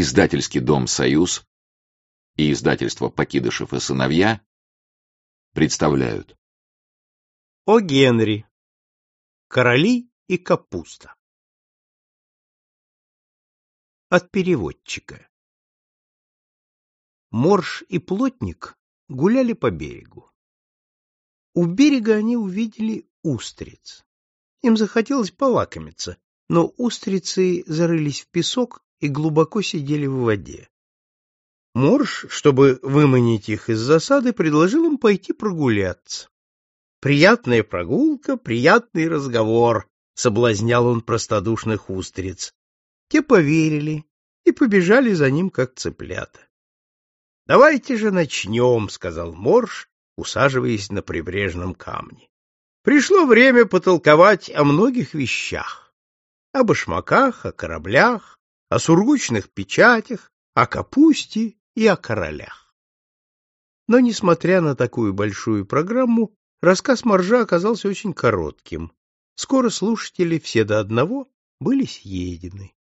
Издательский дом «Союз» и издательство «Покидышев и сыновья» представляют. О Генри. Короли и капуста. От переводчика. Морж и плотник гуляли по берегу. У берега они увидели устриц. Им захотелось полакомиться, но устрицы зарылись в песок и глубоко сидели в воде. Морж, чтобы выманить их из засады, предложил им пойти прогуляться. Приятная прогулка, приятный разговор, соблазнял он простодушных устриц. Те поверили и побежали за ним, как цыплята. Давайте же начнем, сказал Морж, усаживаясь на прибрежном камне. Пришло время потолковать о многих вещах: о башмаках, о кораблях, о сургучных печатях, о капусте и о королях. Но, несмотря на такую большую программу, рассказ Моржа оказался очень коротким. Скоро слушатели все до одного были съедены.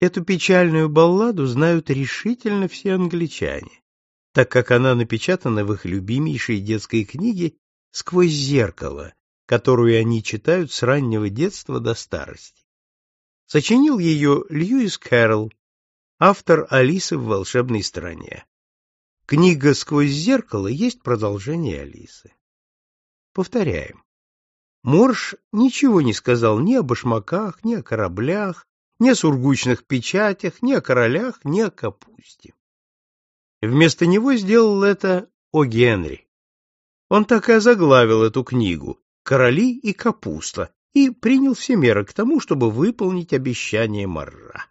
Эту печальную балладу знают решительно все англичане, так как она напечатана в их любимейшей детской книге «Сквозь зеркало», которую они читают с раннего детства до старости. Сочинил ее Льюис Кэрролл, автор Алисы в волшебной стране. Книга «Сквозь зеркало» есть продолжение Алисы. Повторяем. Морж ничего не сказал ни о башмаках, ни о кораблях, ни о сургучных печатях, ни о королях, ни о капусте. Вместо него сделал это О. Генри. Он так и озаглавил эту книгу «Короли и капуста» и принял все меры к тому, чтобы выполнить обещание Марра.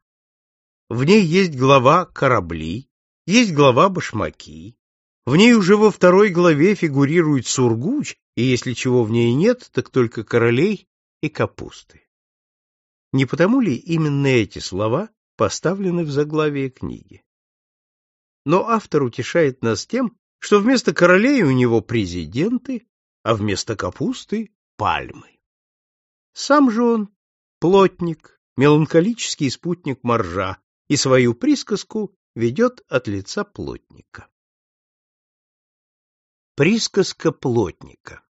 В ней есть глава «Корабли», есть глава «Башмаки». В ней уже во второй главе фигурирует Сургуч, и если чего в ней нет, так только королей и капусты. Не потому ли именно эти слова поставлены в заглавие книги? Но автор утешает нас тем, что вместо королей у него президенты, а вместо капусты — пальмы. Сам же он плотник, меланхолический спутник моржа, и свою присказку ведет от лица плотника. Присказка плотника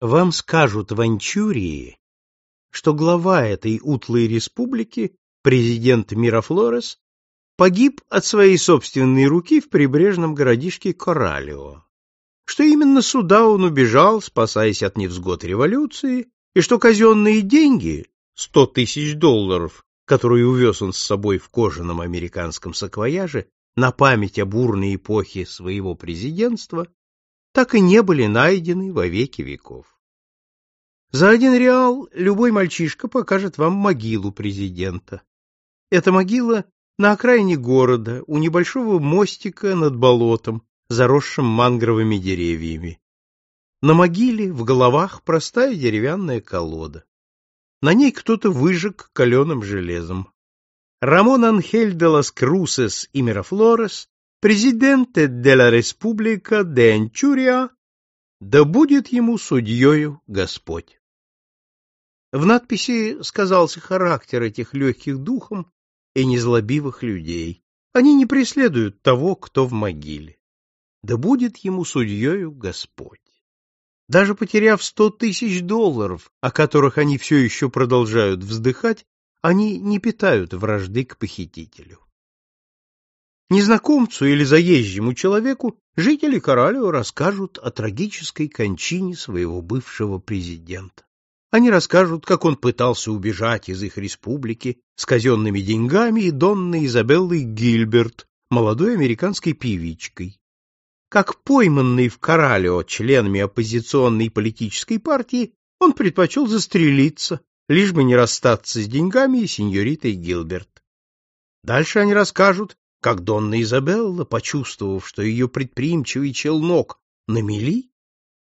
Вам скажут в Анчурии, что глава этой утлой республики, президент Мирафлорес, погиб от своей собственной руки в прибрежном городишке Коралио, что именно сюда он убежал, спасаясь от невзгод революции, и что казенные деньги, сто тысяч долларов, которую увез он с собой в кожаном американском саквояже на память о бурной эпохе своего президентства, так и не были найдены во веки веков. За один реал любой мальчишка покажет вам могилу президента. Эта могила на окраине города, у небольшого мостика над болотом, заросшим мангровыми деревьями. На могиле в головах простая деревянная колода. На ней кто-то выжег каленым железом. Рамон Анхель де лас Крусес и Мирафлорес, президенте де ла Республика де Анчурия, да будет ему судьею Господь. В надписи сказался характер этих легких духом и незлобивых людей. Они не преследуют того, кто в могиле. Да будет ему судьею Господь. Даже потеряв сто тысяч долларов, о которых они все еще продолжают вздыхать, они не питают вражды к похитителю. Незнакомцу или заезжему человеку жители Коралио расскажут о трагической кончине своего бывшего президента. Они расскажут, как он пытался убежать из их республики с казенными деньгами и Донной Изабеллой Гильберт, молодой американской певичкой, как пойманный в Коралио членами оппозиционной политической партии, он предпочел застрелиться, лишь бы не расстаться с деньгами и сеньоритой Гилберт. Дальше они расскажут, как Донна Изабелла, почувствовав, что ее предприимчивый челнок на мели,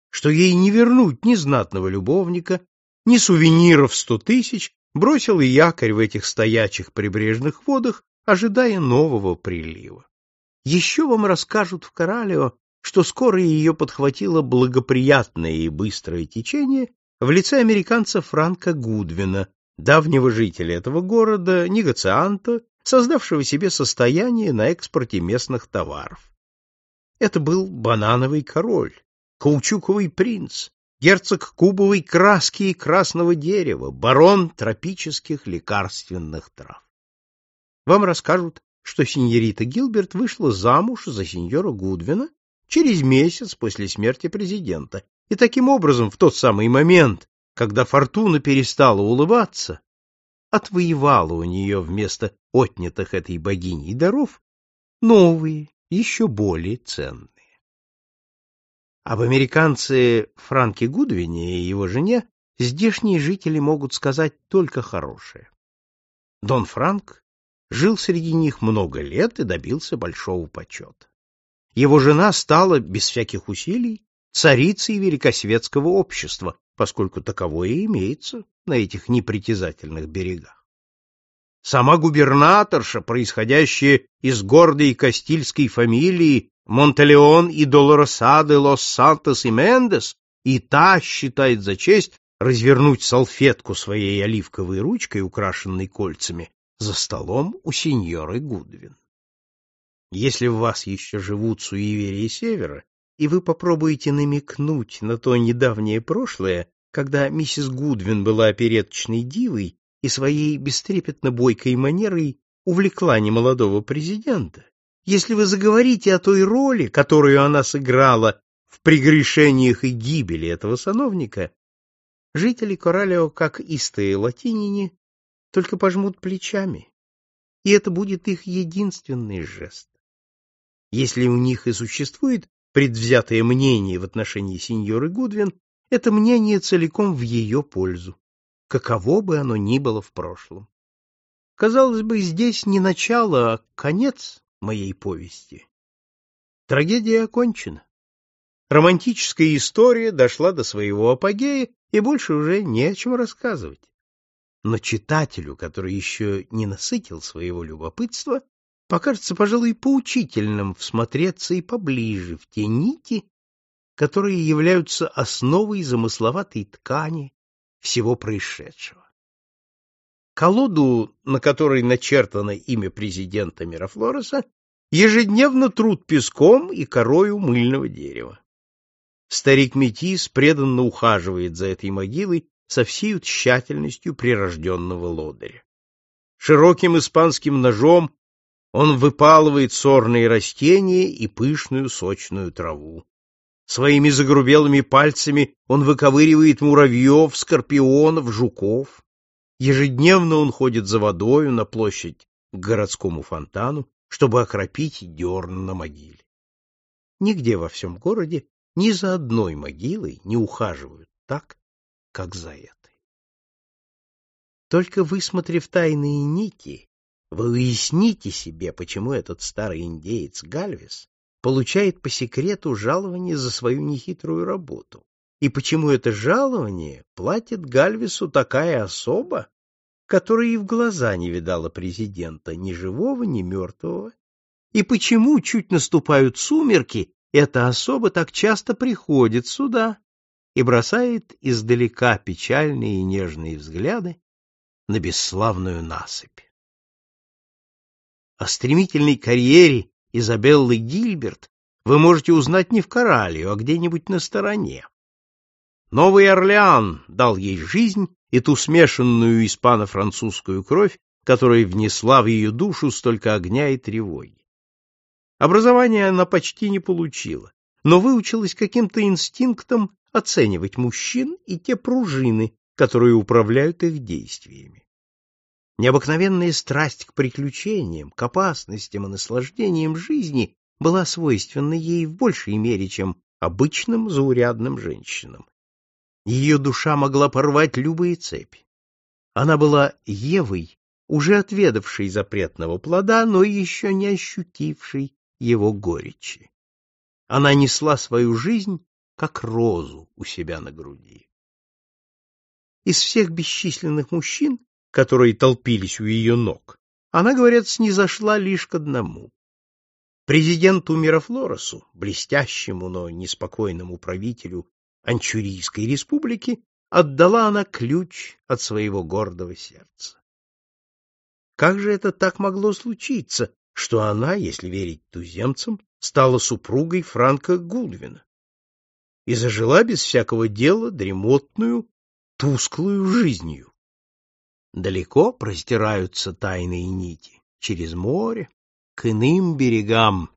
что ей не вернуть ни знатного любовника, ни сувениров сто тысяч, бросила якорь в этих стоячих прибрежных водах, ожидая нового прилива. Еще вам расскажут в Коралио что скоро ее подхватило благоприятное и быстрое течение в лице американца Франка Гудвина, давнего жителя этого города, негацианта, создавшего себе состояние на экспорте местных товаров. Это был банановый король, каучуковый принц, герцог кубовой краски и красного дерева, барон тропических лекарственных трав. Вам расскажут, что сеньорита Гилберт вышла замуж за сеньора Гудвина через месяц после смерти президента, и таким образом в тот самый момент, когда фортуна перестала улыбаться, отвоевала у нее вместо отнятых этой богиней даров новые, еще более ценные. Об американце Франке Гудвине и его жене здешние жители могут сказать только хорошее. Дон Франк жил среди них много лет и добился большого почета. Его жена стала, без всяких усилий, царицей великосветского общества, поскольку таковое и имеется на этих непритязательных берегах. Сама губернаторша, происходящая из гордой кастильской фамилии Монтелеон и Долоросаде Лос Сантос и Мендес, и та считает за честь развернуть салфетку своей оливковой ручкой, украшенной кольцами, за столом у сеньоры Гудвин. Если в вас еще живут суеверия Севера, и вы попробуете намекнуть на то недавнее прошлое, когда миссис Гудвин была опереточной дивой и своей бестрепетно бойкой манерой увлекла немолодого президента, если вы заговорите о той роли, которую она сыграла в прегрешениях и гибели этого сановника, жители Коралео, как истые латинине, только пожмут плечами, и это будет их единственный жест. Если у них и существует предвзятое мнение в отношении сеньоры Гудвин, это мнение целиком в ее пользу, каково бы оно ни было в прошлом. Казалось бы, здесь не начало, а конец моей повести. Трагедия окончена. Романтическая история дошла до своего апогея, и больше уже не о чем рассказывать. Но читателю, который еще не насытил своего любопытства, покажется, пожалуй, поучительным всмотреться и поближе в те нити, которые являются основой замысловатой ткани всего происшедшего. Колоду, на которой начертано имя президента Мирафлореса, ежедневно труд песком и корою мыльного дерева. Старик Метис преданно ухаживает за этой могилой со всей тщательностью прирожденного лодыря. Широким испанским ножом он выпалывает сорные растения и пышную сочную траву. Своими загрубелыми пальцами он выковыривает муравьев, скорпионов, жуков. Ежедневно он ходит за водою на площадь к городскому фонтану, чтобы окропить дерн на могиле. Нигде во всем городе ни за одной могилой не ухаживают так, как за этой. Только высмотрев тайные нити, вы уясните себе, почему этот старый индеец Гальвес получает по секрету жалование за свою нехитрую работу. И почему это жалование платит Гальвису такая особа, которая и в глаза не видала президента ни живого, ни мертвого? И почему, чуть наступают сумерки, эта особа так часто приходит сюда и бросает издалека печальные и нежные взгляды на бесславную насыпь? О стремительной карьере Изабеллы Гильберт вы можете узнать не в Корале, а где-нибудь на стороне. Новый Орлеан дал ей жизнь и ту смешанную испано-французскую кровь, которая внесла в ее душу столько огня и тревоги. Образование она почти не получила, но выучилась каким-то инстинктом оценивать мужчин и те пружины, которые управляют их действиями. Необыкновенная страсть к приключениям, к опасностям и наслаждениям жизни была свойственна ей в большей мере, чем обычным заурядным женщинам. Ее душа могла порвать любые цепи. Она была Евой, уже отведавшей запретного плода, но еще не ощутившей его горечи. Она несла свою жизнь, как розу у себя на груди. Из всех бесчисленных мужчин которые толпились у ее ног, она, говорят, снизошла лишь к одному. Президенту Мирафлоресу, блестящему, но неспокойному правителю Анчурийской республики, отдала она ключ от своего гордого сердца. Как же это так могло случиться, что она, если верить туземцам, стала супругой Франка Гудвина и зажила без всякого дела дремотную, тусклую жизнью? Далеко простираются тайные нити, через море, к иным берегам.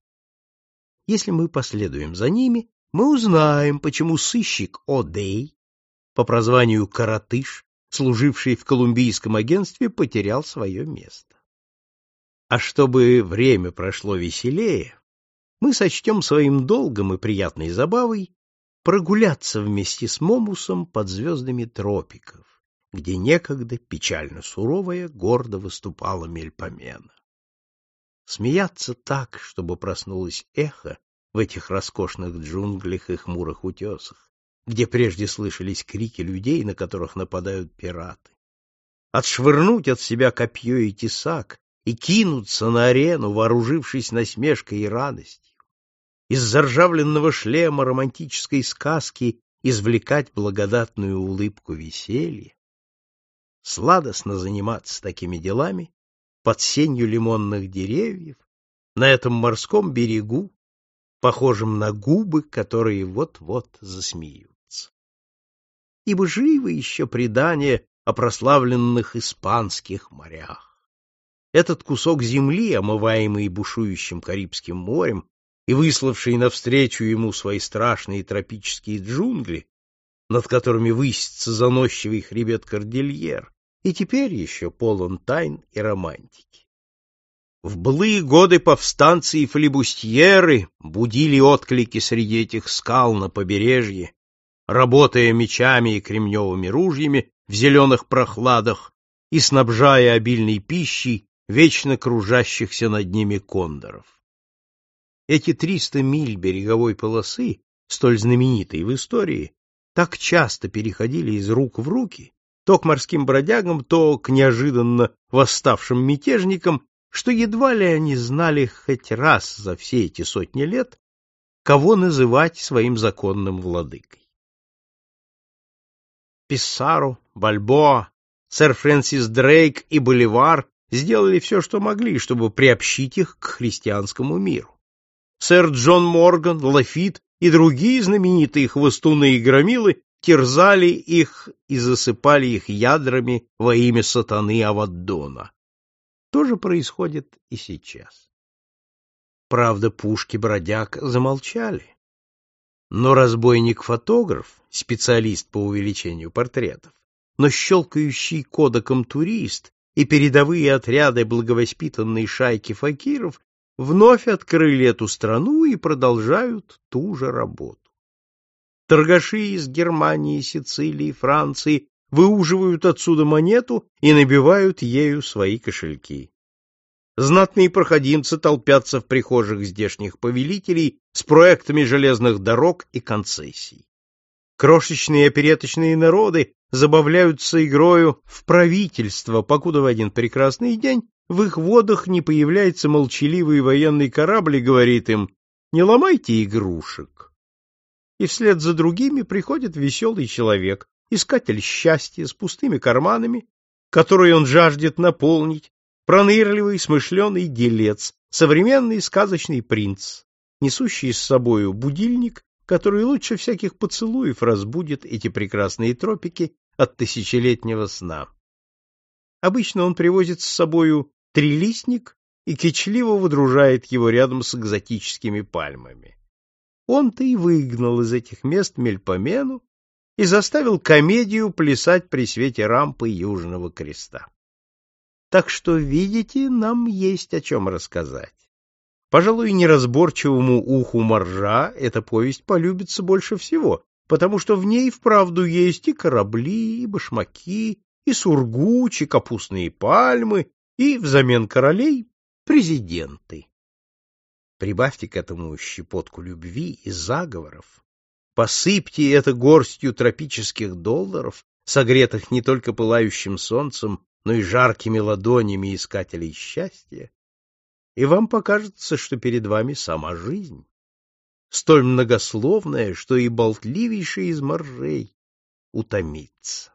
Если мы последуем за ними, мы узнаем, почему сыщик О'Дей, по прозванию Каратыш, служивший в колумбийском агентстве, потерял свое место. А чтобы время прошло веселее, мы сочтем своим долгом и приятной забавой прогуляться вместе с Момусом под звездами тропиков, где некогда печально суровая гордо выступала Мельпомена. Смеяться так, чтобы проснулось эхо, в этих роскошных джунглях и хмурых утесах, где прежде слышались крики людей, на которых нападают пираты. Отшвырнуть от себя копье и тесак и кинуться на арену, вооружившись насмешкой и радостью. Из заржавленного шлема романтической сказки извлекать благодатную улыбку веселья. Сладостно заниматься такими делами под сенью лимонных деревьев на этом морском берегу, похожим на губы, которые вот-вот засмеются. Ибо живо еще предание о прославленных испанских морях. Этот кусок земли, омываемый бушующим Карибским морем и выславший навстречу ему свои страшные тропические джунгли, над которыми высится заносчивый хребет Кордильер, и теперь еще полон тайн и романтики. В былые годы повстанцы и флибустьеры будили отклики среди этих скал на побережье, работая мечами и кремневыми ружьями в зеленых прохладах и снабжая обильной пищей вечно кружащихся над ними кондоров. Эти триста миль береговой полосы, столь знаменитой в истории, так часто переходили из рук в руки, то к морским бродягам, то к неожиданно восставшим мятежникам, что едва ли они знали хоть раз за все эти сотни лет, кого называть своим законным владыкой. Писсаро, Бальбоа, сэр Фрэнсис Дрейк и Боливар сделали все, что могли, чтобы приобщить их к христианскому миру. Сэр Джон Морган, Лафит и другие знаменитые хвостуны и громилы терзали их и засыпали их ядрами во имя сатаны Аваддона. То же происходит и сейчас. Правда, пушки-бродяг замолчали. Но разбойник-фотограф, специалист по увеличению портретов, но щелкающий кодеком турист и передовые отряды благовоспитанной шайки факиров вновь открыли эту страну и продолжают ту же работу. Торгаши из Германии, Сицилии, Франции выуживают отсюда монету и набивают ею свои кошельки. Знатные проходимцы толпятся в прихожих здешних повелителей с проектами железных дорог и концессий. Крошечные опереточные народы забавляются игрою в правительство, покуда в один прекрасный день в их водах не появляется молчаливый военный корабль и говорит им «Не ломайте игрушек». И вслед за другими приходит веселый человек, искатель счастья с пустыми карманами, которые он жаждет наполнить, пронырливый, смышленый делец, современный сказочный принц, несущий с собою будильник, который лучше всяких поцелуев разбудит эти прекрасные тропики от тысячелетнего сна. Обычно он привозит с собою трилистник и кичливо выдружает его рядом с экзотическими пальмами. Он-то и выгнал из этих мест Мельпомену и заставил комедию плясать при свете рампы Южного Креста. Так что, видите, нам есть о чем рассказать. Пожалуй, неразборчивому уху моржа эта повесть полюбится больше всего, потому что в ней вправду есть и корабли, и башмаки, и сургуч, и капустные пальмы, и взамен королей президенты. Прибавьте к этому щепотку любви и заговоров, Посыпьте это горстью тропических долларов, согретых не только пылающим солнцем, но и жаркими ладонями искателей счастья, и вам покажется, что перед вами сама жизнь, столь многословная, что и болтливейший из моржей утомится.